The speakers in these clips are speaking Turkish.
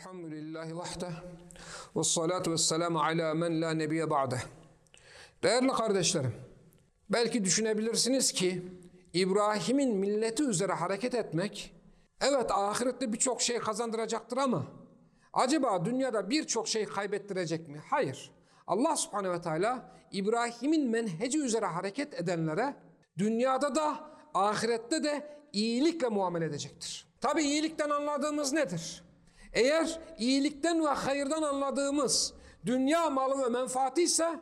Elhamdülillahi vahde ve salatu ve selamu ala men la nebiye ba'de. Değerli kardeşlerim, belki düşünebilirsiniz ki İbrahim'in milleti üzere hareket etmek, evet ahirette birçok şey kazandıracaktır ama acaba dünyada birçok şey kaybettirecek mi? Hayır. Allah subhanehu ve teala İbrahim'in menheci üzere hareket edenlere dünyada da ahirette de iyilikle muamele edecektir. Tabi iyilikten anladığımız nedir? Eğer iyilikten ve hayırdan anladığımız dünya malı ve menfaati ise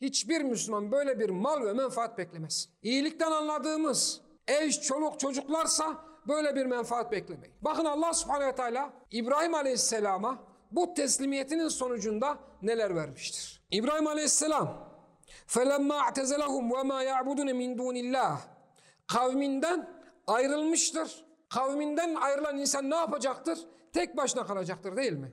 hiçbir Müslüman böyle bir mal ve menfaat beklemez. İyilikten anladığımız eş, çoluk, çocuklarsa böyle bir menfaat beklemeyin. Bakın Allah subhanehu ve teala İbrahim aleyhisselama bu teslimiyetinin sonucunda neler vermiştir? İbrahim aleyhisselam فَلَمَّا اَعْتَزَلَهُمْ وَمَا يَعْبُدُونَ مِنْ دُونِ اللّٰهِ Kavminden ayrılmıştır. Kavminden ayrılan insan ne yapacaktır? Tek başına kalacaktır değil mi?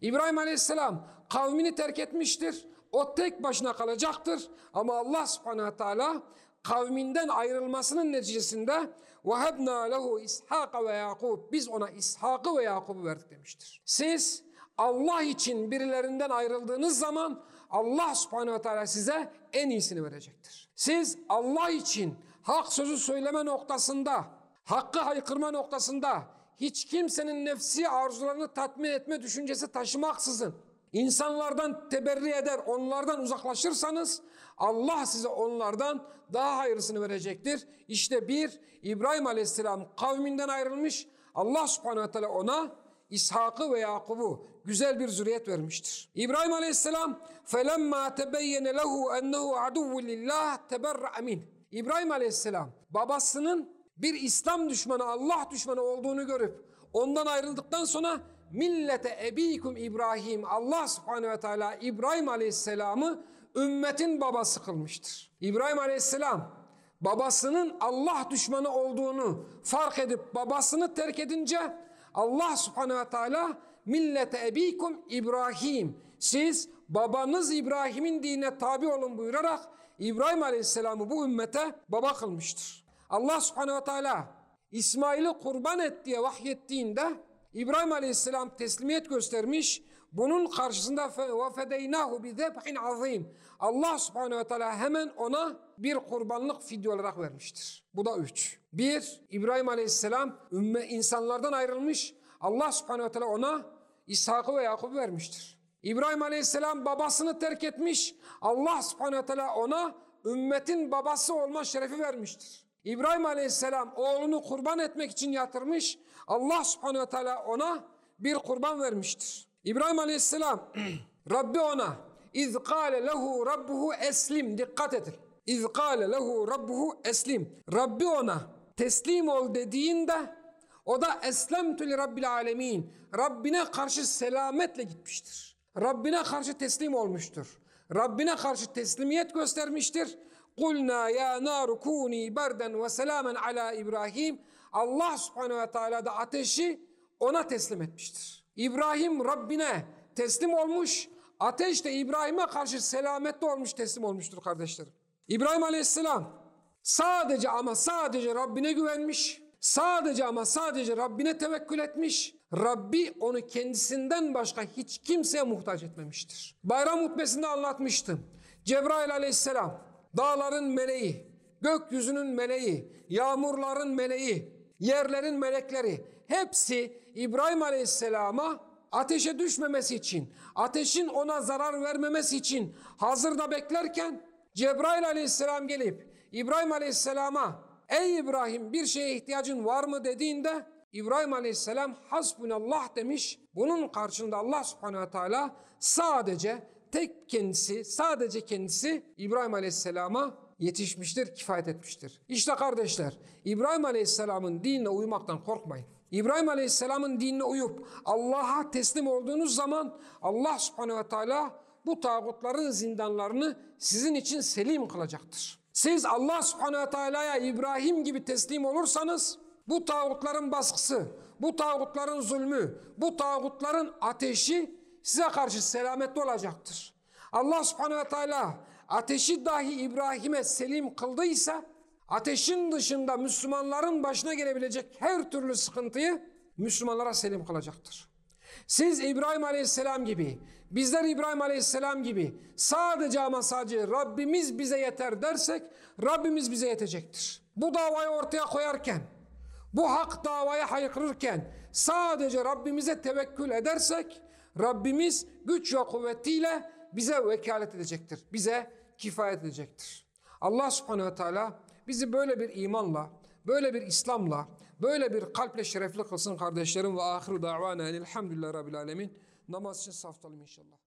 İbrahim Aleyhisselam kavmini terk etmiştir. O tek başına kalacaktır. Ama Allah Subhanahu Teala kavminden ayrılmasının neticesinde وَهَبْنَا لَهُ İshak ve Yakub Biz ona İshak'ı ve Yakub'u verdik demiştir. Siz Allah için birilerinden ayrıldığınız zaman Allah Subhanahu Teala size en iyisini verecektir. Siz Allah için hak sözü söyleme noktasında, hakkı haykırma noktasında hiç kimsenin nefsi arzularını tatmin etme düşüncesi taşımaksızın insanlardan teberri eder, onlardan uzaklaşırsanız Allah size onlardan daha hayırlısını verecektir. İşte bir İbrahim Aleyhisselam kavminden ayrılmış. Allah Subhanahu Teala ona İshak'ı ve Yakub'u güzel bir zürriyet vermiştir. İbrahim Aleyhisselam فَلَمَّا تَبَيَّنَ لَهُ اَنَّهُ عَدُوُّ لِلّٰهِ تَبَرَّ amin. İbrahim Aleyhisselam babasının bir İslam düşmanı, Allah düşmanı olduğunu görüp ondan ayrıldıktan sonra millete ebikum İbrahim Allah subhanehu ve teala İbrahim Aleyhisselam'ı ümmetin babası kılmıştır. İbrahim Aleyhisselam babasının Allah düşmanı olduğunu fark edip babasını terk edince Allah subhanehu ve teala millete ebikum İbrahim siz babanız İbrahim'in dinine tabi olun buyurarak İbrahim Aleyhisselam'ı bu ümmete baba kılmıştır. Allah subhanehu ve teala İsmail'i kurban et diye vahyettiğinde İbrahim Aleyhisselam teslimiyet göstermiş. Bunun karşısında وَفَدَيْنَاهُ بِذَبْحٍ azim. Allah subhanehu ve teala hemen ona bir kurbanlık fidye olarak vermiştir. Bu da üç. Bir, İbrahim Aleyhisselam ümme insanlardan ayrılmış. Allah subhanehu ve teala ona İshak'ı ve Yakub'u vermiştir. İbrahim Aleyhisselam babasını terk etmiş. Allah subhanehu ve teala ona ümmetin babası olma şerefi vermiştir. İbrahim Aleyhisselam oğlunu kurban etmek için yatırmış. Allah subhanehu ve teala ona bir kurban vermiştir. İbrahim Aleyhisselam Rabbi ona İz kâle lehu rabbuhu eslim dikkat edin. İz kâle lehu rabbuhu eslim. Rabbi ona teslim ol dediğinde o da eslemtü li rabbil alemin. Rabbine karşı selametle gitmiştir. Rabbine karşı teslim olmuştur. Rabbine karşı teslimiyet göstermiştir. Kulna ya naru kuni berden ve selamen ala İbrahim. Allah subhanehu ve teala da ateşi ona teslim etmiştir. İbrahim Rabbine teslim olmuş. Ateş de İbrahim'e karşı selametli olmuş teslim olmuştur kardeşlerim. İbrahim aleyhisselam sadece ama sadece Rabbine güvenmiş. Sadece ama sadece Rabbine tevekkül etmiş. Rabbi onu kendisinden başka hiç kimseye muhtaç etmemiştir. Bayram hutbesinde anlatmıştım. Cebrail aleyhisselam dağların meleği, gökyüzünün meleği, yağmurların meleği, yerlerin melekleri hepsi İbrahim Aleyhisselam'a ateşe düşmemesi için, ateşin ona zarar vermemesi için hazırda beklerken Cebrail Aleyhisselam gelip İbrahim Aleyhisselam'a ey İbrahim bir şeye ihtiyacın var mı dediğinde İbrahim Aleyhisselam hasbunallah demiş. Bunun karşında Allah subhanehu teala sadece tek kendisi, sadece kendisi İbrahim Aleyhisselam'a yetişmiştir, kifayet etmiştir. İşte kardeşler, İbrahim Aleyhisselam'ın dinine uymaktan korkmayın. İbrahim Aleyhisselam'ın dinine uyup Allah'a teslim olduğunuz zaman Allah subhanehu ve teala bu tağutların zindanlarını sizin için selim kılacaktır. Siz Allah subhanehu ve teala'ya İbrahim gibi teslim olursanız bu tağutların baskısı, bu tağutların zulmü, bu tağutların ateşi size karşı selametli olacaktır. Allah subhanehu ve teala ateşi dahi İbrahim'e selim kıldıysa ateşin dışında Müslümanların başına gelebilecek her türlü sıkıntıyı Müslümanlara selim kılacaktır. Siz İbrahim Aleyhisselam gibi, bizler İbrahim Aleyhisselam gibi sadece ama sadece Rabbimiz bize yeter dersek Rabbimiz bize yetecektir. Bu davayı ortaya koyarken, bu hak davaya haykırırken sadece Rabbimize tevekkül edersek Rabbimiz güç ve kuvvetiyle bize vekalet edecektir. Bize kifayet edecektir. Allah subhanehu ve teala bizi böyle bir imanla, böyle bir İslam'la, böyle bir kalple şerefli kılsın kardeşlerim ve ahiru davana elhamdülillah rabbil alemin. Namaz için saftalım inşallah.